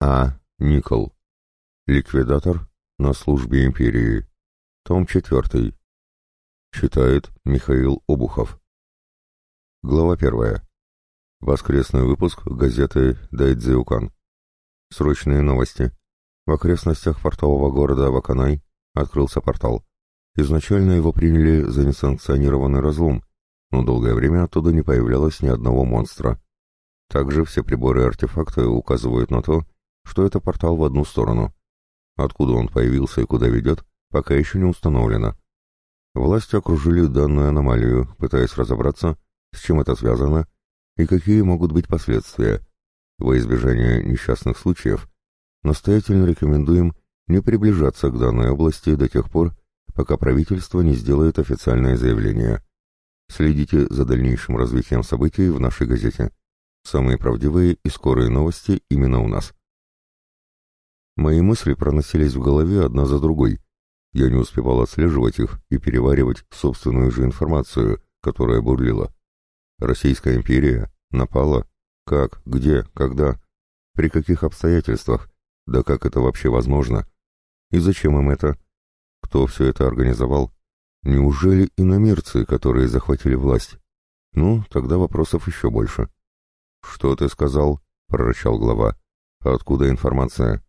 А. Никол. Ликвидатор на службе империи. Том 4. Читает Михаил Обухов. Глава 1. Воскресный выпуск газеты Дайдзиукан. Срочные новости. В окрестностях портового города Ваканай открылся портал. Изначально его приняли за несанкционированный разлом, но долгое время оттуда не появлялось ни одного монстра. Также все приборы и артефакты указывают на то, что это портал в одну сторону. Откуда он появился и куда ведет, пока еще не установлено. Власти окружили данную аномалию, пытаясь разобраться, с чем это связано и какие могут быть последствия. Во избежание несчастных случаев настоятельно рекомендуем не приближаться к данной области до тех пор, пока правительство не сделает официальное заявление. Следите за дальнейшим развитием событий в нашей газете. Самые правдивые и скорые новости именно у нас. Мои мысли проносились в голове одна за другой. Я не успевал отслеживать их и переваривать собственную же информацию, которая бурлила. Российская империя напала? Как? Где? Когда? При каких обстоятельствах? Да как это вообще возможно? И зачем им это? Кто все это организовал? Неужели иномирцы, которые захватили власть? Ну, тогда вопросов еще больше. «Что ты сказал?» — прорычал глава. «Откуда информация?»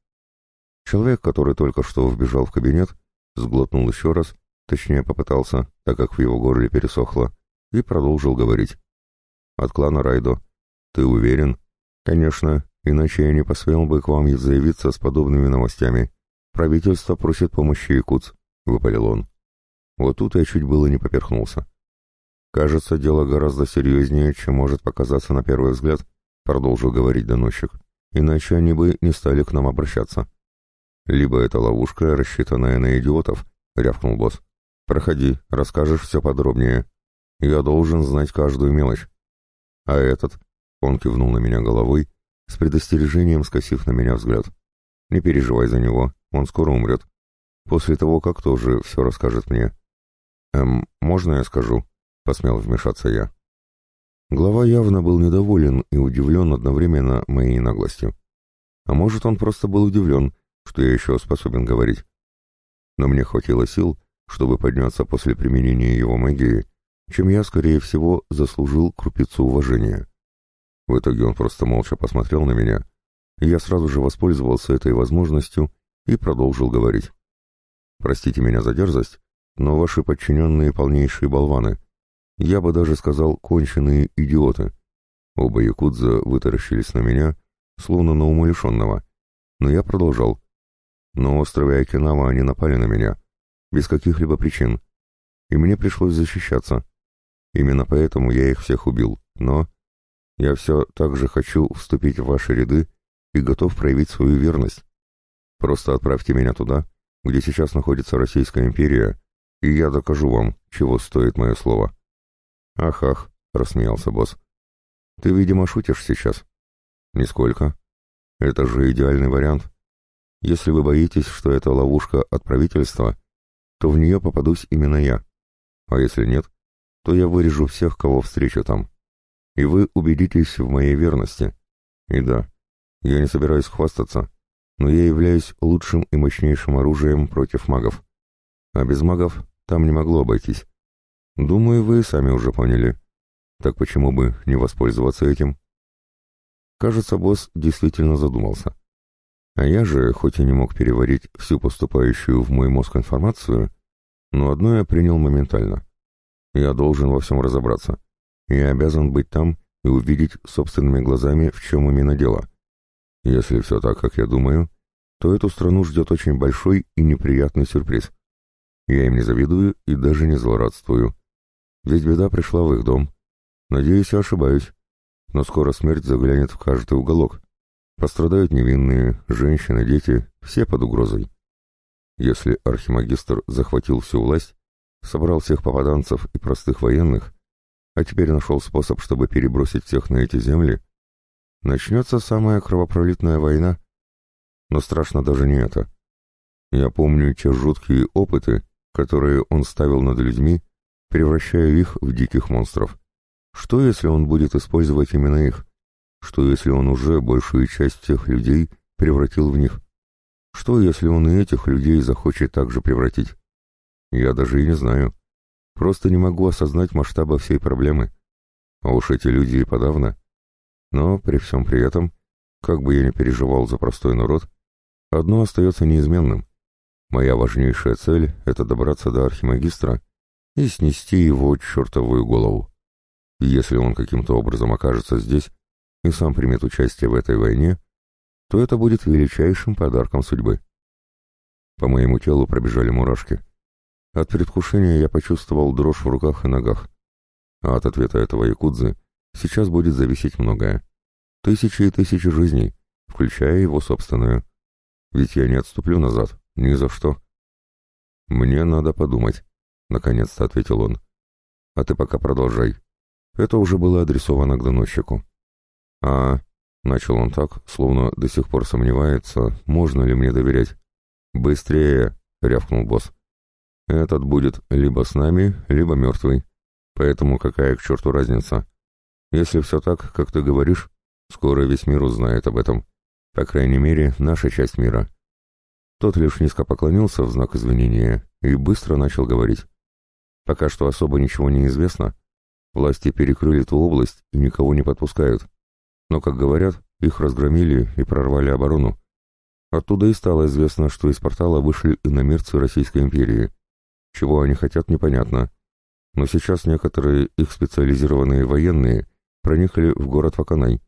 Человек, который только что вбежал в кабинет, сглотнул еще раз, точнее попытался, так как в его горле пересохло, и продолжил говорить. «От клана Райдо. Ты уверен?» «Конечно, иначе я не посмел бы к вам заявиться с подобными новостями. Правительство просит помощи Якутс», — выпалил он. Вот тут я чуть было не поперхнулся. «Кажется, дело гораздо серьезнее, чем может показаться на первый взгляд», — продолжил говорить доносчик. «Иначе они бы не стали к нам обращаться». «Либо это ловушка, рассчитанная на идиотов», — рявкнул босс. «Проходи, расскажешь все подробнее. Я должен знать каждую мелочь». «А этот?» — он кивнул на меня головой, с предостережением скосив на меня взгляд. «Не переживай за него, он скоро умрет. После того, как тоже все расскажет мне». «Эм, можно я скажу?» посмел вмешаться я. Глава явно был недоволен и удивлен одновременно моей наглостью. А может, он просто был удивлен, что я еще способен говорить. Но мне хватило сил, чтобы подняться после применения его магии, чем я, скорее всего, заслужил крупицу уважения. В итоге он просто молча посмотрел на меня, и я сразу же воспользовался этой возможностью и продолжил говорить. «Простите меня за дерзость, но ваши подчиненные полнейшие болваны, я бы даже сказал, конченые идиоты. Оба якудза вытаращились на меня, словно на умалишенного. Но я продолжал. На острове Окинава они напали на меня, без каких-либо причин. И мне пришлось защищаться. Именно поэтому я их всех убил. Но я все так же хочу вступить в ваши ряды и готов проявить свою верность. Просто отправьте меня туда, где сейчас находится Российская империя, и я докажу вам, чего стоит мое слово. «Ах-ах», — рассмеялся босс. «Ты, видимо, шутишь сейчас». «Нисколько. Это же идеальный вариант. Если вы боитесь, что это ловушка от правительства, то в нее попадусь именно я. А если нет, то я вырежу всех, кого встречу там. И вы убедитесь в моей верности. И да, я не собираюсь хвастаться, но я являюсь лучшим и мощнейшим оружием против магов. А без магов там не могло обойтись. Думаю, вы сами уже поняли. Так почему бы не воспользоваться этим? Кажется, босс действительно задумался. А я же, хоть и не мог переварить всю поступающую в мой мозг информацию, но одно я принял моментально. Я должен во всем разобраться. Я обязан быть там и увидеть собственными глазами, в чем именно дело. Если все так, как я думаю, то эту страну ждет очень большой и неприятный сюрприз. Я им не завидую и даже не злорадствую. Ведь беда пришла в их дом. Надеюсь, я ошибаюсь. Но скоро смерть заглянет в каждый уголок. Пострадают невинные, женщины, дети, все под угрозой. Если архимагистр захватил всю власть, собрал всех попаданцев и простых военных, а теперь нашел способ, чтобы перебросить всех на эти земли, начнется самая кровопролитная война. Но страшно даже не это. Я помню те жуткие опыты, которые он ставил над людьми, превращая их в диких монстров. Что, если он будет использовать именно их? Что, если он уже большую часть тех людей превратил в них. Что, если он и этих людей захочет также превратить? Я даже и не знаю. Просто не могу осознать масштаба всей проблемы. А уж эти люди и подавно. Но при всем при этом, как бы я ни переживал за простой народ, одно остается неизменным. Моя важнейшая цель — это добраться до архимагистра и снести его чертовую голову. Если он каким-то образом окажется здесь и сам примет участие в этой войне, то это будет величайшим подарком судьбы. По моему телу пробежали мурашки. От предвкушения я почувствовал дрожь в руках и ногах. А от ответа этого якудзы сейчас будет зависеть многое. Тысячи и тысячи жизней, включая его собственную. Ведь я не отступлю назад, ни за что. «Мне надо подумать», — наконец-то ответил он. «А ты пока продолжай. Это уже было адресовано к доносчику. «А...» — начал он так, словно до сих пор сомневается, можно ли мне доверять. «Быстрее!» — рявкнул босс. «Этот будет либо с нами, либо мертвый. Поэтому какая к черту разница? Если все так, как ты говоришь, скоро весь мир узнает об этом. По крайней мере, наша часть мира». Тот лишь низко поклонился в знак извинения и быстро начал говорить. «Пока что особо ничего не известно, Власти перекрыли ту область и никого не подпускают. Но, как говорят, их разгромили и прорвали оборону. Оттуда и стало известно, что из портала вышли иномерцы Российской империи. Чего они хотят, непонятно. Но сейчас некоторые их специализированные военные проникли в город Ваканай.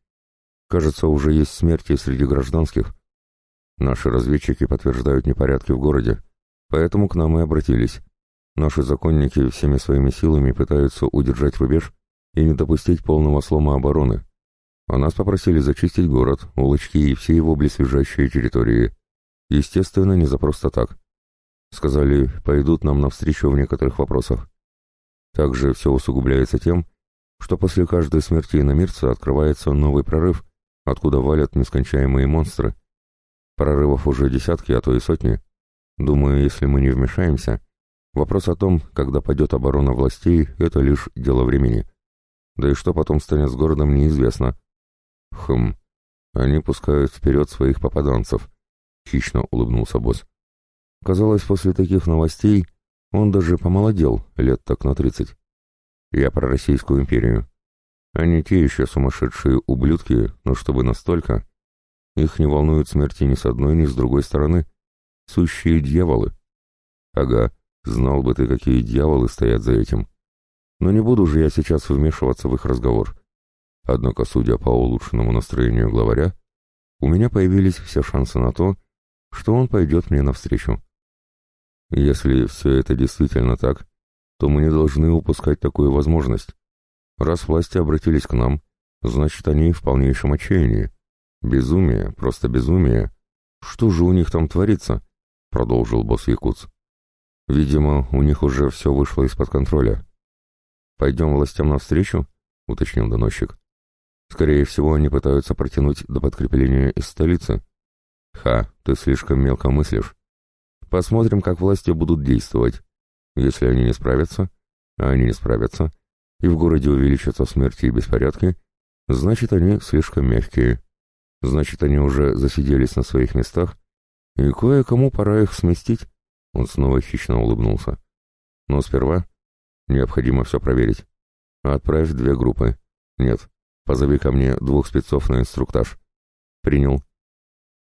Кажется, уже есть смерти среди гражданских. Наши разведчики подтверждают непорядки в городе, поэтому к нам и обратились. Наши законники всеми своими силами пытаются удержать рубеж и не допустить полного слома обороны. А нас попросили зачистить город, улочки и все его близлежащие территории. Естественно, не за просто так. Сказали, пойдут нам навстречу в некоторых вопросах. Также все усугубляется тем, что после каждой смерти иномирца открывается новый прорыв, откуда валят нескончаемые монстры. Прорывов уже десятки, а то и сотни. Думаю, если мы не вмешаемся, Вопрос о том, когда пойдет оборона властей, это лишь дело времени. Да и что потом станет с городом, неизвестно. Хм, они пускают вперед своих попаданцев. Хищно улыбнулся босс. Казалось, после таких новостей он даже помолодел лет так на тридцать. Я про Российскую империю. Они те еще сумасшедшие ублюдки, но чтобы настолько... Их не волнует смерти ни с одной, ни с другой стороны. Сущие дьяволы. Ага, Знал бы ты, какие дьяволы стоят за этим. Но не буду же я сейчас вмешиваться в их разговор. Однако, судя по улучшенному настроению главаря, у меня появились все шансы на то, что он пойдет мне навстречу. Если все это действительно так, то мы не должны упускать такую возможность. Раз власти обратились к нам, значит, они в полнейшем отчаянии. Безумие, просто безумие. Что же у них там творится? Продолжил босс Якутс. Видимо, у них уже все вышло из-под контроля. «Пойдем властям навстречу?» — уточнил доносчик. «Скорее всего, они пытаются протянуть до подкрепления из столицы». «Ха, ты слишком мелко мыслишь. Посмотрим, как власти будут действовать. Если они не справятся, а они не справятся, и в городе увеличатся смерти и беспорядки, значит, они слишком мягкие. Значит, они уже засиделись на своих местах, и кое-кому пора их сместить. Он снова хищно улыбнулся. Но сперва необходимо все проверить. Отправь две группы. Нет, позови ко мне двух спецов на инструктаж. Принял.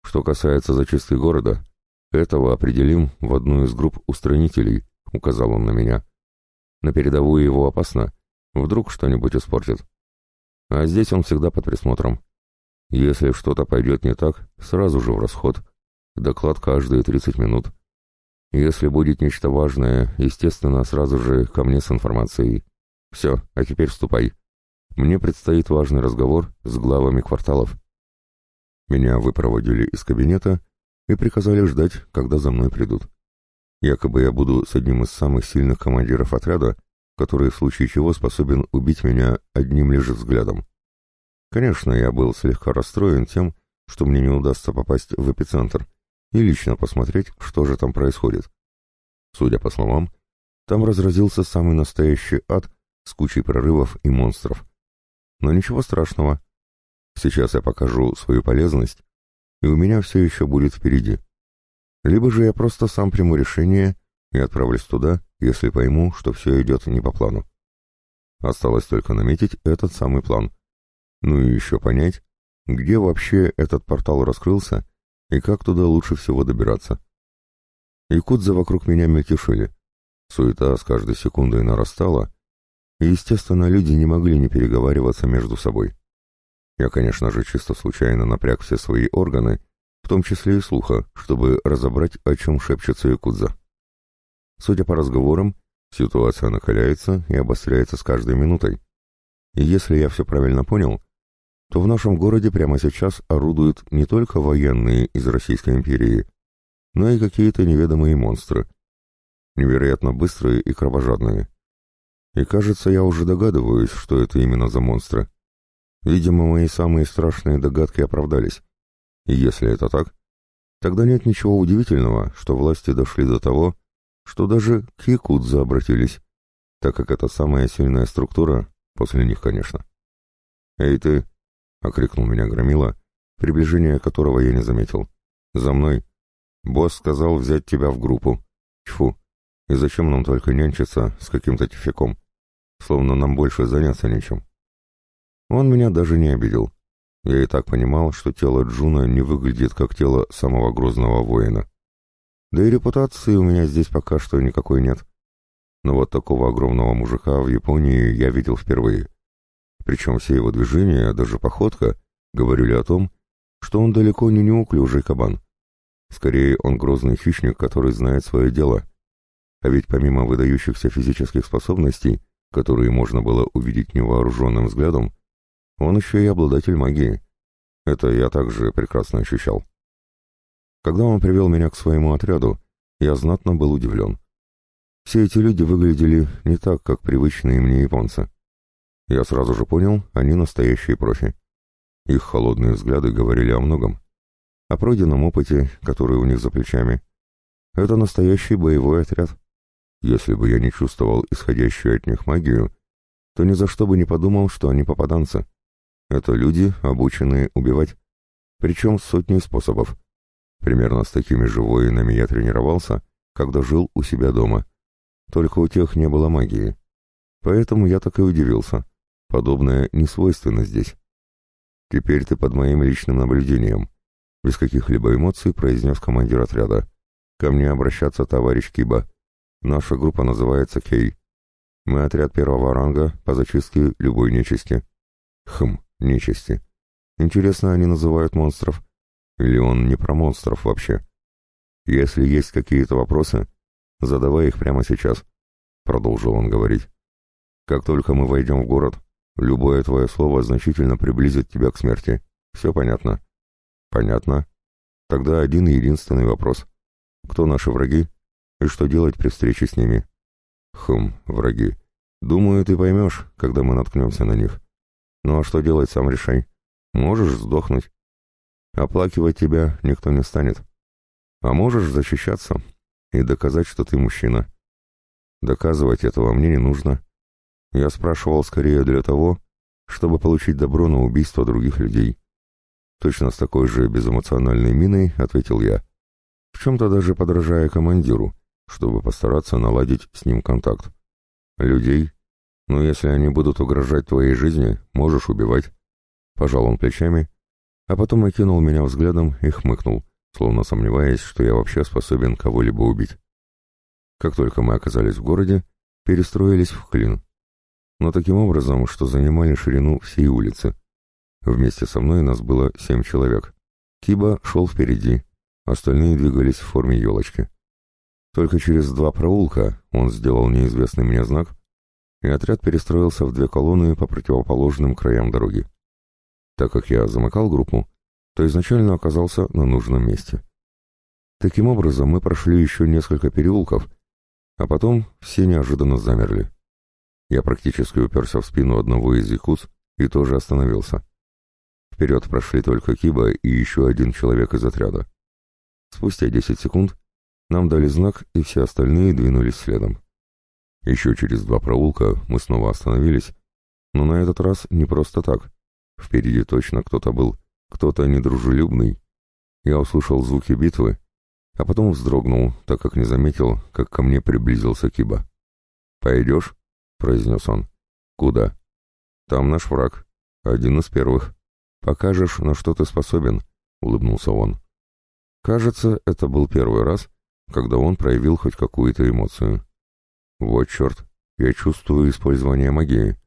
Что касается зачистки города, этого определим в одну из групп устранителей, указал он на меня. На передовую его опасно. Вдруг что-нибудь испортит. А здесь он всегда под присмотром. Если что-то пойдет не так, сразу же в расход. Доклад каждые 30 минут. Если будет нечто важное, естественно, сразу же ко мне с информацией. Все, а теперь вступай. Мне предстоит важный разговор с главами кварталов. Меня выпроводили из кабинета и приказали ждать, когда за мной придут. Якобы я буду с одним из самых сильных командиров отряда, который в случае чего способен убить меня одним лишь взглядом. Конечно, я был слегка расстроен тем, что мне не удастся попасть в эпицентр, и лично посмотреть, что же там происходит. Судя по словам, там разразился самый настоящий ад с кучей прорывов и монстров. Но ничего страшного. Сейчас я покажу свою полезность, и у меня все еще будет впереди. Либо же я просто сам приму решение и отправлюсь туда, если пойму, что все идет не по плану. Осталось только наметить этот самый план. Ну и еще понять, где вообще этот портал раскрылся и как туда лучше всего добираться. Якудза вокруг меня мельтешили. Суета с каждой секундой нарастала, и, естественно, люди не могли не переговариваться между собой. Я, конечно же, чисто случайно напряг все свои органы, в том числе и слуха, чтобы разобрать, о чем шепчется Якудза. Судя по разговорам, ситуация накаляется и обостряется с каждой минутой. И если я все правильно понял, то в нашем городе прямо сейчас орудуют не только военные из Российской империи, но и какие-то неведомые монстры. Невероятно быстрые и кровожадные. И кажется, я уже догадываюсь, что это именно за монстры. Видимо, мои самые страшные догадки оправдались. И если это так, тогда нет ничего удивительного, что власти дошли до того, что даже к Якудзе обратились, так как это самая сильная структура, после них, конечно. «Эй ты!» — окрикнул меня Громила, приближение которого я не заметил. «За мной! Босс сказал взять тебя в группу. Тьфу! И зачем нам только нянчиться с каким-то тификом? Словно нам больше заняться нечем». Он меня даже не обидел. Я и так понимал, что тело Джуна не выглядит как тело самого грозного воина. Да и репутации у меня здесь пока что никакой нет. Но вот такого огромного мужика в Японии я видел впервые. Причем все его движения, даже походка, говорили о том, что он далеко не неуклюжий кабан. Скорее, он грозный хищник, который знает свое дело. А ведь помимо выдающихся физических способностей, которые можно было увидеть невооруженным взглядом, он еще и обладатель магии. Это я также прекрасно ощущал. Когда он привел меня к своему отряду, я знатно был удивлен. Все эти люди выглядели не так, как привычные мне японцы. Я сразу же понял, они настоящие профи. Их холодные взгляды говорили о многом. О пройденном опыте, который у них за плечами. Это настоящий боевой отряд. Если бы я не чувствовал исходящую от них магию, то ни за что бы не подумал, что они попаданцы. Это люди, обученные убивать. Причем сотни способов. Примерно с такими же воинами я тренировался, когда жил у себя дома. Только у тех не было магии. Поэтому я так и удивился. Подобное не свойственно здесь. Теперь ты под моим личным наблюдением. Без каких-либо эмоций произнес командир отряда. Ко мне обращаться товарищ Киба. Наша группа называется Кей. Мы отряд первого ранга по зачистке любой нечисти. Хм, нечисти. Интересно, они называют монстров? Или он не про монстров вообще? Если есть какие-то вопросы, задавай их прямо сейчас, продолжил он говорить. Как только мы войдем в город, любое твое слово значительно приблизит тебя к смерти. Все понятно? Понятно. Тогда один единственный вопрос. Кто наши враги и что делать при встрече с ними? Хм, враги. Думаю, ты поймешь, когда мы наткнемся на них. Ну а что делать, сам решай. Можешь сдохнуть. Оплакивать тебя никто не станет. А можешь защищаться и доказать, что ты мужчина. Доказывать этого мне не нужно. Я спрашивал скорее для того, чтобы получить добро на убийство других людей. Точно с такой же безэмоциональной миной ответил я, в чем-то даже подражая командиру, чтобы постараться наладить с ним контакт. Людей но если они будут угрожать твоей жизни, можешь убивать. Пожал он плечами, а потом окинул меня взглядом и хмыкнул, словно сомневаясь, что я вообще способен кого-либо убить. Как только мы оказались в городе, перестроились в клин. Но таким образом, что занимали ширину всей улицы. Вместе со мной нас было семь человек. Киба шел впереди, остальные двигались в форме елочки. Только через два проулка он сделал неизвестный мне знак, и отряд перестроился в две колонны по противоположным краям дороги. Так как я замыкал группу, то изначально оказался на нужном месте. Таким образом, мы прошли еще несколько переулков, а потом все неожиданно замерли. Я практически уперся в спину одного из якутс и тоже остановился. Вперед прошли только Киба и еще один человек из отряда. Спустя десять секунд нам дали знак, и все остальные двинулись следом. Еще через два проулка мы снова остановились, но на этот раз не просто так. Впереди точно кто-то был, кто-то недружелюбный. я услышал звуки битвы, а потом вздрогнул, так как не заметил, как ко мне приблизился Киба. «Пойдешь?» — произнес он. «Куда?» «Там наш враг. Один из первых. Покажешь, на что ты способен», — улыбнулся он. Кажется, это был первый раз, когда он проявил хоть какую-то эмоцию. «Вот черт, я чувствую использование магии.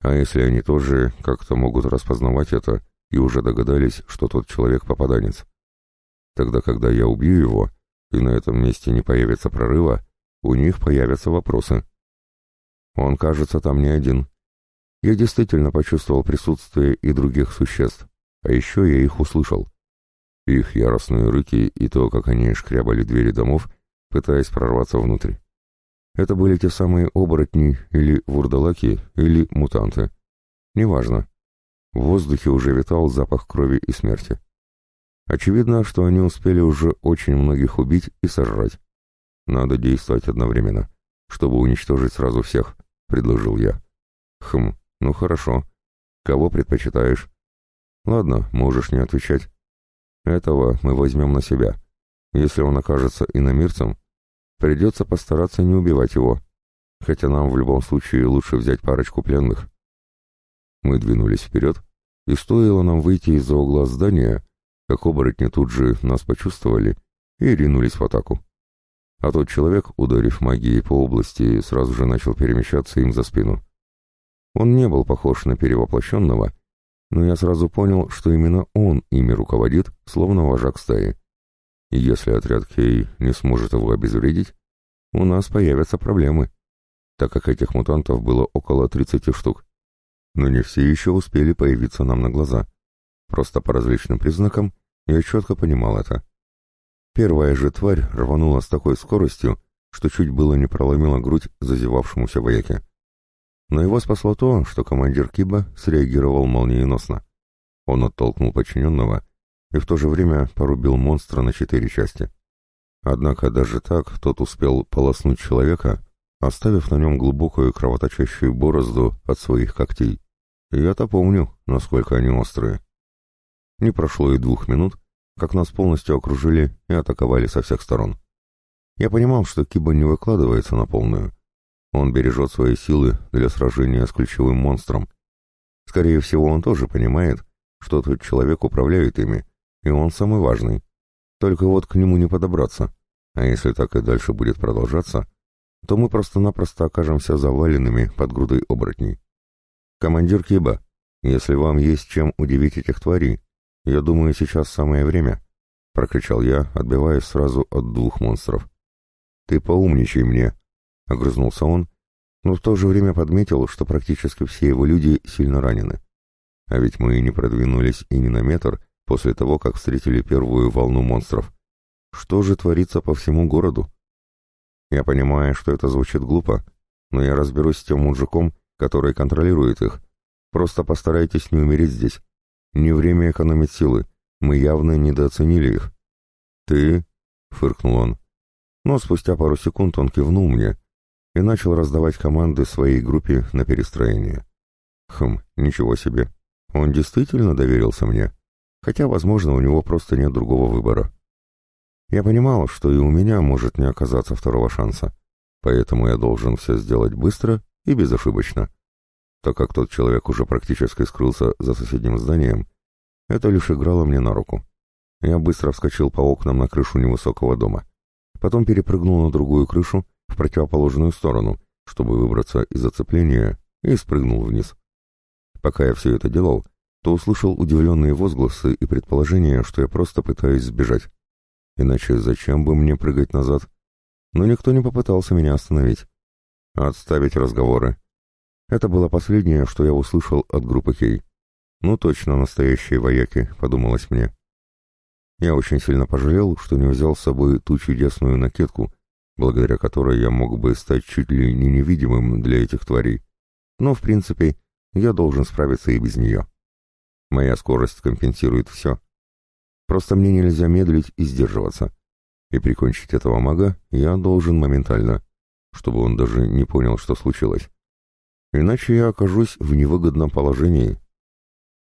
А если они тоже как-то могут распознавать это и уже догадались, что тот человек попаданец? Тогда, когда я убью его, и на этом месте не появится прорыва, у них появятся вопросы. Он, кажется, там не один. Я действительно почувствовал присутствие и других существ, а еще я их услышал. Их яростные рыки и то, как они шкрябали двери домов, пытаясь прорваться внутрь. Это были те самые оборотни или вурдалаки, или мутанты. Неважно. В воздухе уже витал запах крови и смерти. Очевидно, что они успели уже очень многих убить и сожрать. Надо действовать одновременно, чтобы уничтожить сразу всех, — предложил я. Хм, ну хорошо. Кого предпочитаешь? Ладно, можешь не отвечать. Этого мы возьмем на себя. Если он окажется иномирцем, придется постараться не убивать его, хотя нам в любом случае лучше взять парочку пленных. Мы двинулись вперед, и стоило нам выйти из-за угла здания, как оборотни тут же нас почувствовали и ринулись в атаку. А тот человек, ударив магией по области, сразу же начал перемещаться им за спину. Он не был похож на перевоплощенного, но я сразу понял, что именно он ими руководит, словно вожак стаи. И если отряд Кей не сможет его обезвредить, у нас появятся проблемы, так как этих мутантов было около 30 штук. Но не все еще успели появиться нам на глаза. Просто по различным признакам я четко понимал это. Первая же тварь рванула с такой скоростью, что чуть было не проломила грудь зазевавшемуся вояке. Но его спасло то, что командир Киба среагировал молниеносно. Он оттолкнул подчиненного и в то же время порубил монстра на четыре части. Однако даже так тот успел полоснуть человека, оставив на нем глубокую кровоточащую борозду от своих когтей. Я-то помню, насколько они острые. Не прошло и двух минут, как нас полностью окружили и атаковали со всех сторон. Я понимал, что Киба не выкладывается на полную, он бережет свои силы для сражения с ключевым монстром. Скорее всего, он тоже понимает, что тот человек управляет ими, и он самый важный. Только вот к нему не подобраться. А если так и дальше будет продолжаться, то мы просто-напросто окажемся заваленными под грудой оборотней. Командир Киба, если вам есть чем удивить этих тварей, я думаю, сейчас самое время, — прокричал я, отбиваясь сразу от двух монстров. Ты поумничай мне, — огрызнулся он, но в то же время подметил, что практически все его люди сильно ранены. А ведь мы и не продвинулись и ни на метр после того, как встретили первую волну монстров. Что же творится по всему городу? Я понимаю, что это звучит глупо, но я разберусь с тем мужиком, который контролирует их. Просто постарайтесь не умереть здесь. Не время экономить силы. Мы явно недооценили их. «Ты?» — фыркнул он. Но спустя пару секунд он кивнул мне, и начал раздавать команды своей группе на перестроение. Хм, ничего себе. Он действительно доверился мне, хотя, возможно, у него просто нет другого выбора. Я понимал, что и у меня может не оказаться второго шанса, поэтому я должен все сделать быстро и безошибочно. Так как тот человек уже практически скрылся за соседним зданием, это лишь играло мне на руку. Я быстро вскочил по окнам на крышу невысокого дома. Потом перепрыгнул на другую крышу в противоположную сторону, чтобы выбраться из зацепления, и спрыгнул вниз. Пока я все это делал, то услышал удивленные возгласы и предположение, что я просто пытаюсь сбежать. Иначе зачем бы мне прыгать назад? Но никто не попытался меня остановить. Отставить разговоры. Это было последнее, что я услышал от группы Кей. Ну точно настоящие вояки, подумалось мне. Я очень сильно пожалел, что не взял с собой ту чудесную накидку, благодаря которой я мог бы стать чуть ли не невидимым для этих тварей. Но, в принципе, я должен справиться и без нее. Моя скорость компенсирует все. Просто мне нельзя медлить и сдерживаться. И прикончить этого мага я должен моментально, чтобы он даже не понял, что случилось. Иначе я окажусь в невыгодном положении.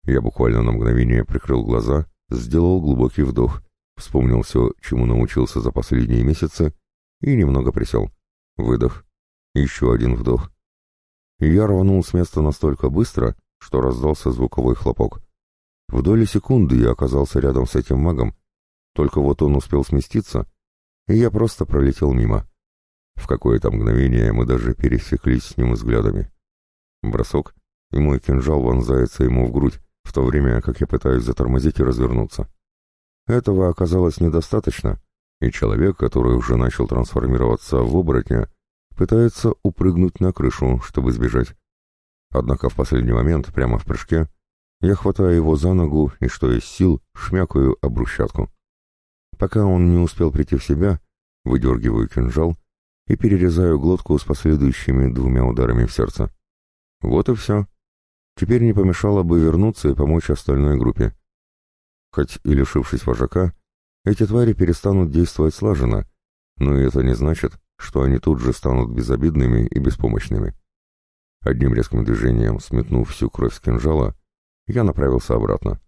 Я буквально на мгновение прикрыл глаза, сделал глубокий вдох Вспомнил все, чему научился за последние месяцы, и немного присел. Выдох. Еще один вдох. Я рванул с места настолько быстро, что раздался звуковой хлопок. В доли секунды я оказался рядом с этим магом, только вот он успел сместиться, и я просто пролетел мимо. В какое-то мгновение мы даже пересеклись с ним взглядами. Бросок, и мой кинжал вонзается ему в грудь, в то время как я пытаюсь затормозить и развернуться. Этого оказалось недостаточно, и человек, который уже начал трансформироваться в оборотня, пытается упрыгнуть на крышу, чтобы сбежать. Однако в последний момент, прямо в прыжке, я хватаю его за ногу и, что есть сил, шмякаю об брусчатку. Пока он не успел прийти в себя, выдергиваю кинжал и перерезаю глотку с последующими двумя ударами в сердце. Вот и все. Теперь не помешало бы вернуться и помочь остальной группе. Хоть и лишившись вожака, эти твари перестанут действовать слаженно, но это не значит, что они тут же станут безобидными и беспомощными. Одним резким движением, сметнув всю кровь с кинжала, я направился обратно.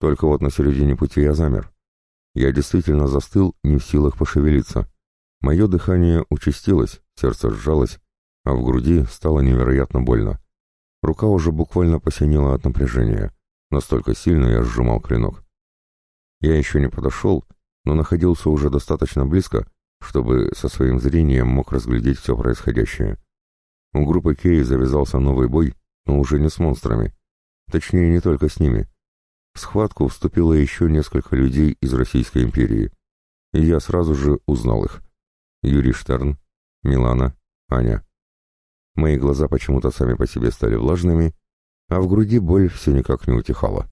Только вот на середине пути я замер. Я действительно застыл, не в силах пошевелиться. Мое дыхание участилось, сердце сжалось, а в груди стало невероятно больно. Рука уже буквально посинела от напряжения. Настолько сильно я сжимал клинок. Я еще не подошел, но находился уже достаточно близко, чтобы со своим зрением мог разглядеть все происходящее. У группы Кей завязался новый бой, но уже не с монстрами. Точнее, не только с ними. В схватку вступило еще несколько людей из Российской империи. И я сразу же узнал их. Юрий Штерн, Милана, Аня. Мои глаза почему-то сами по себе стали влажными, а в груди боль все никак не утихала.